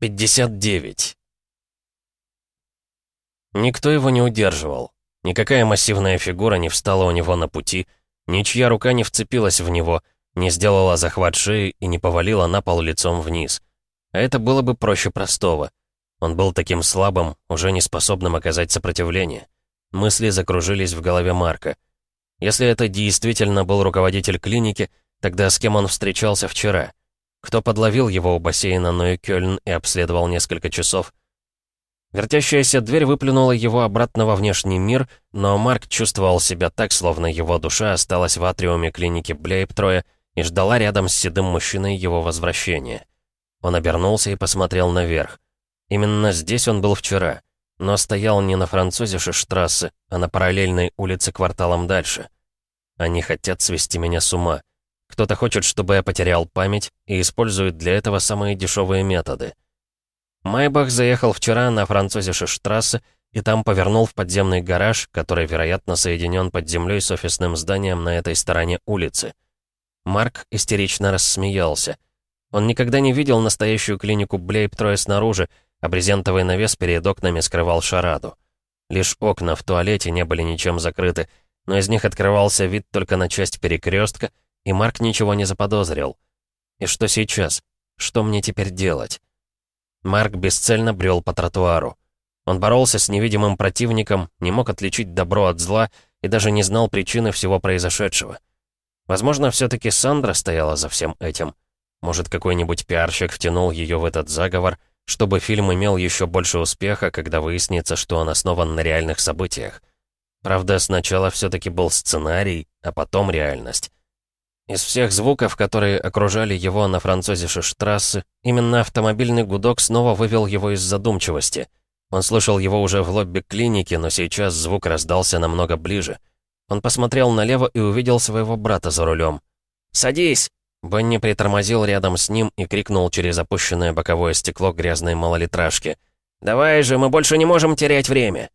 59. Никто его не удерживал. Никакая массивная фигура не встала у него на пути, ничья рука не вцепилась в него, не сделала захват шеи и не повалила на пол лицом вниз. А это было бы проще простого. Он был таким слабым, уже не способным оказать сопротивление. Мысли закружились в голове Марка. Если это действительно был руководитель клиники, тогда с кем он встречался вчера? Кто подловил его у бассейна Нойкёльн и обследовал несколько часов? Вертящаяся дверь выплюнула его обратно во внешний мир, но Марк чувствовал себя так, словно его душа осталась в атриуме клиники Блейптроя и ждала рядом с седым мужчиной его возвращения. Он обернулся и посмотрел наверх. Именно здесь он был вчера, но стоял не на французише штрассе, а на параллельной улице кварталом дальше. Они хотят свести меня с ума. Кто-то хочет, чтобы я потерял память и использует для этого самые дешевые методы. Майбах заехал вчера на французише штрассе и там повернул в подземный гараж, который, вероятно, соединен под землей с офисным зданием на этой стороне улицы. Марк истерично рассмеялся. Он никогда не видел настоящую клинику Блейптроя снаружи, а брезентовый навес перед окнами скрывал шараду. Лишь окна в туалете не были ничем закрыты, но из них открывался вид только на часть перекрестка, и Марк ничего не заподозрил. И что сейчас? Что мне теперь делать? Марк бесцельно брел по тротуару. Он боролся с невидимым противником, не мог отличить добро от зла и даже не знал причины всего произошедшего. Возможно, все-таки Сандра стояла за всем этим. Может, какой-нибудь пиарщик втянул ее в этот заговор, чтобы фильм имел еще больше успеха, когда выяснится, что он основан на реальных событиях. Правда, сначала все-таки был сценарий, а потом реальность. Из всех звуков, которые окружали его на французише штрассы, именно автомобильный гудок снова вывел его из задумчивости. Он слышал его уже в лобби клиники, но сейчас звук раздался намного ближе. Он посмотрел налево и увидел своего брата за рулем. «Садись!» Бенни притормозил рядом с ним и крикнул через опущенное боковое стекло грязной малолитражки. «Давай же, мы больше не можем терять время!»